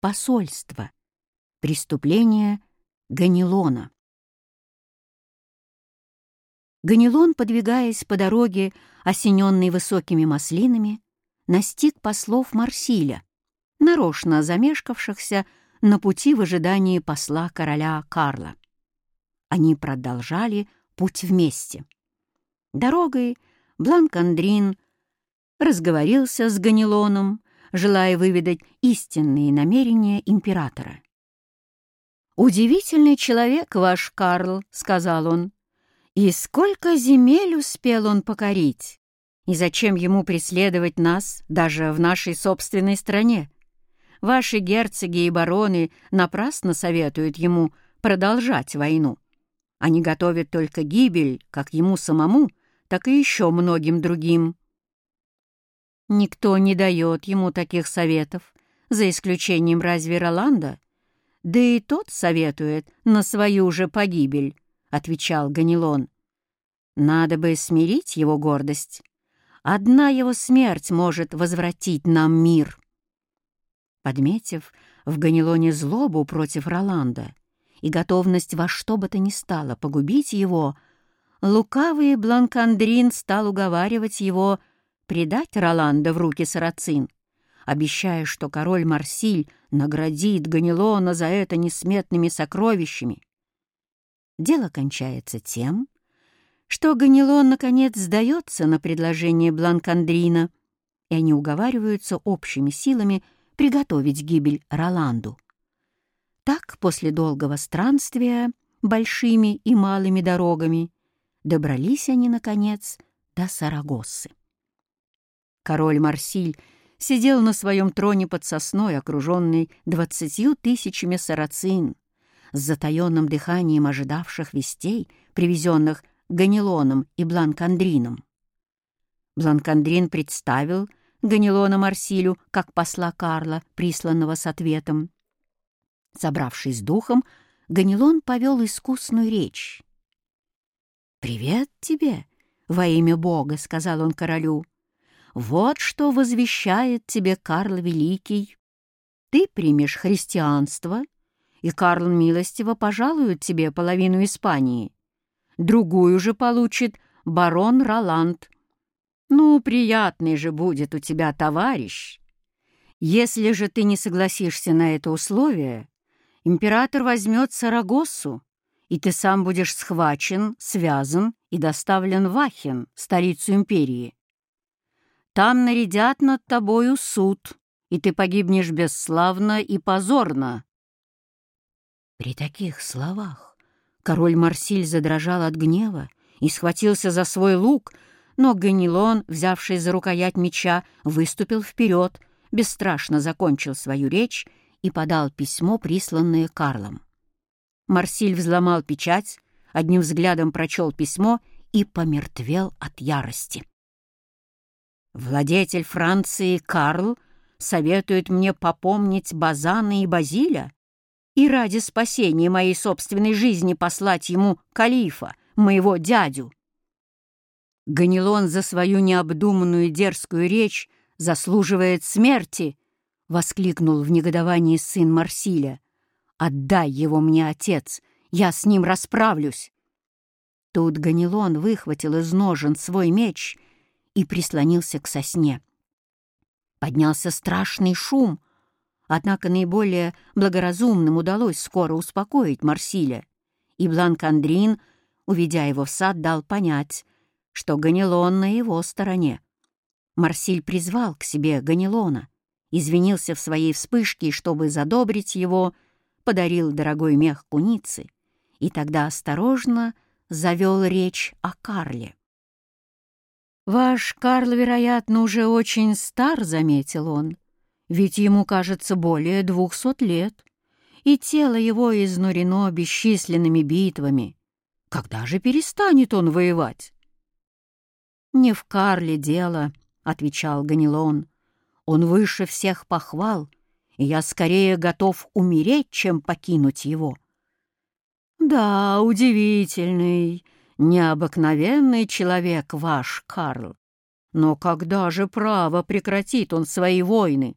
Посольство. Преступление Ганилона. Ганилон, подвигаясь по дороге, осененной высокими маслинами, настиг послов Марсиля, нарочно замешкавшихся на пути в ожидании посла короля Карла. Они продолжали путь вместе. Дорогой Бланк-Андрин разговорился с Ганилоном, желая выведать истинные намерения императора. «Удивительный человек ваш Карл», — сказал он. «И сколько земель успел он покорить? И зачем ему преследовать нас даже в нашей собственной стране? Ваши герцоги и бароны напрасно советуют ему продолжать войну. Они готовят только гибель как ему самому, так и еще многим другим». Никто не дает ему таких советов, за исключением разве Роланда? Да и тот советует на свою же погибель, — отвечал Ганилон. Надо бы смирить его гордость. Одна его смерть может возвратить нам мир. Подметив в Ганилоне злобу против Роланда и готовность во что бы то ни стало погубить его, лукавый Бланкандрин стал уговаривать его предать Роланда в руки сарацин, обещая, что король Марсиль наградит Ганилона за это несметными сокровищами. Дело кончается тем, что Ганилон наконец сдается на предложение Бланкандрина, и они уговариваются общими силами приготовить гибель Роланду. Так, после долгого странствия, большими и малыми дорогами, добрались они, наконец, до Сарагоссы. Король Марсиль сидел на своем троне под сосной, окруженный двадцатью тысячами сарацин, с затаенным дыханием ожидавших вестей, привезенных Ганилоном и Бланкандрином. Бланкандрин представил Ганилона Марсилю как посла Карла, присланного с ответом. Собравшись духом, Ганилон повел искусную речь. «Привет тебе, во имя Бога», — сказал он королю. Вот что возвещает тебе Карл Великий. Ты примешь христианство, и Карл милостиво пожалует тебе половину Испании. Другую же получит барон Роланд. Ну, приятный же будет у тебя товарищ. Если же ты не согласишься на это условие, император возьмет Сарагоссу, и ты сам будешь схвачен, связан и доставлен в Ахен, столицу империи. Там нарядят над тобою суд, и ты погибнешь бесславно и позорно». При таких словах король Марсиль задрожал от гнева и схватился за свой лук, но Ганилон, взявший за рукоять меча, выступил вперед, бесстрашно закончил свою речь и подал письмо, присланное Карлом. Марсиль взломал печать, одним взглядом прочел письмо и помертвел от ярости. Владетель Франции Карл советует мне попомнить Базана и Базиля и ради спасения моей собственной жизни послать ему калифа, моего дядю. Ганилон за свою необдуманную дерзкую речь заслуживает смерти, — воскликнул в негодовании сын Марсиля. «Отдай его мне, отец, я с ним расправлюсь!» Тут Ганилон выхватил из ножен свой меч — и прислонился к сосне. Поднялся страшный шум, однако наиболее благоразумным удалось скоро успокоить Марсиля, и Бланк-Андрин, уведя его в сад, дал понять, что Ганилон на его стороне. Марсиль призвал к себе Ганилона, извинился в своей вспышке чтобы задобрить его, подарил дорогой мех куницы и тогда осторожно завел речь о Карле. «Ваш Карл, вероятно, уже очень стар», — заметил он, «ведь ему, кажется, более двухсот лет, и тело его изнурено бесчисленными битвами. Когда же перестанет он воевать?» «Не в Карле дело», — отвечал Ганилон. «Он выше всех похвал, и я скорее готов умереть, чем покинуть его». «Да, удивительный, Необыкновенный человек ваш, Карл. Но когда же право прекратит он свои войны?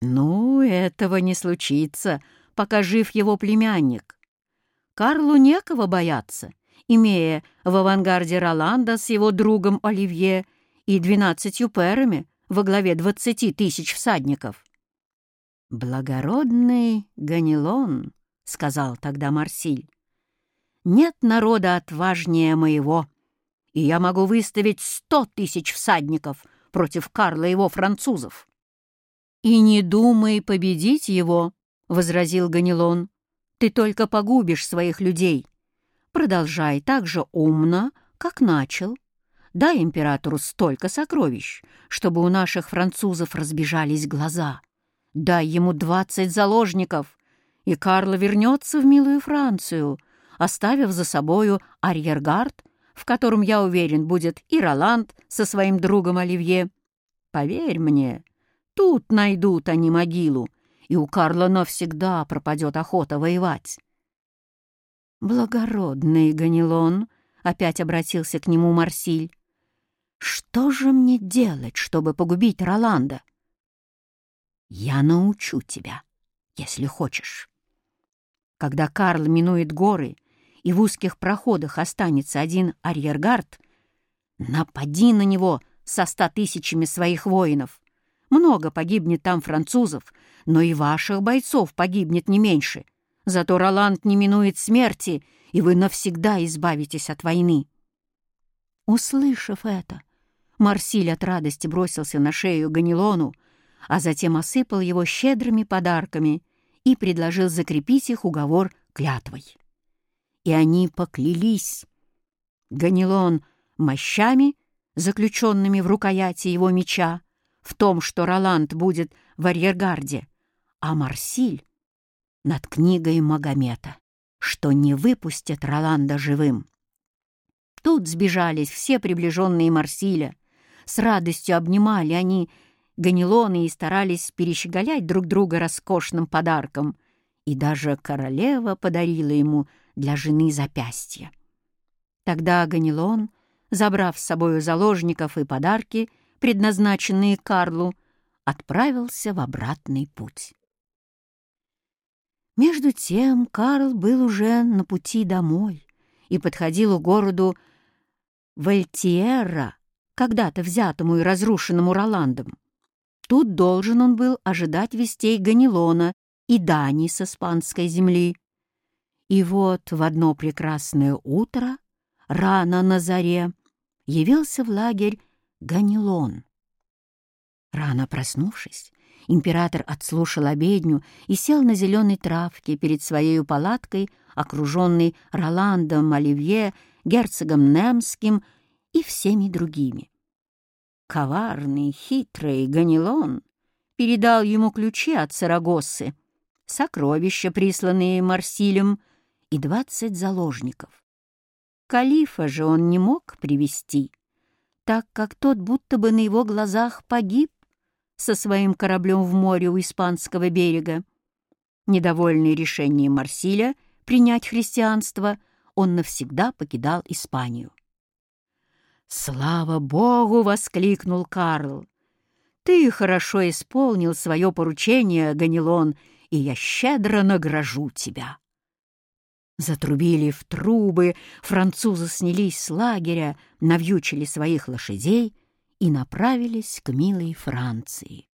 Ну, Этого не случится, пока жив его племянник. Карлу некого бояться, имея в авангарде Роланда с его другом Оливье и двенадцатью перами во главе двадцати тысяч всадников. «Благородный Ганилон», — сказал тогда Марсиль, — «нет народа отважнее моего, и я могу выставить сто тысяч всадников против Карла и его французов». «И не думай победить его», — возразил Ганилон. «Ты только погубишь своих людей. Продолжай так же умно, как начал. Дай императору столько сокровищ, чтобы у наших французов разбежались глаза». Дай ему двадцать заложников, и Карло вернется в милую Францию, оставив за собою арьергард, в котором, я уверен, будет и Роланд со своим другом Оливье. Поверь мне, тут найдут они могилу, и у Карла навсегда пропадет охота воевать. «Благородный Ганилон», — опять обратился к нему Марсиль, — «что же мне делать, чтобы погубить Роланда?» Я научу тебя, если хочешь. Когда Карл минует горы и в узких проходах останется один арьергард, напади на него со ста тысячами своих воинов. Много погибнет там французов, но и ваших бойцов погибнет не меньше. Зато Роланд не минует смерти, и вы навсегда избавитесь от войны. Услышав это, Марсиль от радости бросился на шею Ганилону, а затем осыпал его щедрыми подарками и предложил закрепить их уговор клятвой. И они поклялись. Ганилон мощами, заключенными в рукояти его меча, в том, что Роланд будет в арьергарде, а Марсиль — над книгой Магомета, что не выпустят Роланда живым. Тут сбежались все приближенные Марсиля. С радостью обнимали они ганилоны и старались перещеголять друг друга роскошным подарком, и даже королева подарила ему для жены запястье. Тогда Ганилон, забрав с собою заложников и подарки, предназначенные Карлу, отправился в обратный путь. Между тем Карл был уже на пути домой и подходил к городу Вольтиера, когда-то взятому и разрушенному Роландом. Тут должен он был ожидать вестей Ганилона и Дани с испанской земли. И вот в одно прекрасное утро, рано на заре, явился в лагерь Ганилон. Рано проснувшись, император отслушал обедню и сел на зеленой травке перед своей палаткой, окруженный Роландом Оливье, герцогом Немским и всеми другими. Коварный, хитрый Ганилон передал ему ключи от Сарагоссы, сокровища, присланные Марсилем, и двадцать заложников. Калифа же он не мог привести, так как тот будто бы на его глазах погиб со своим кораблем в море у испанского берега. Недовольный решением Марсиля принять христианство, он навсегда покидал Испанию. «Слава Богу!» — воскликнул Карл. «Ты хорошо исполнил свое поручение, Ганилон, и я щедро награжу тебя». Затрубили в трубы, французы снялись с лагеря, навьючили своих лошадей и направились к милой Франции.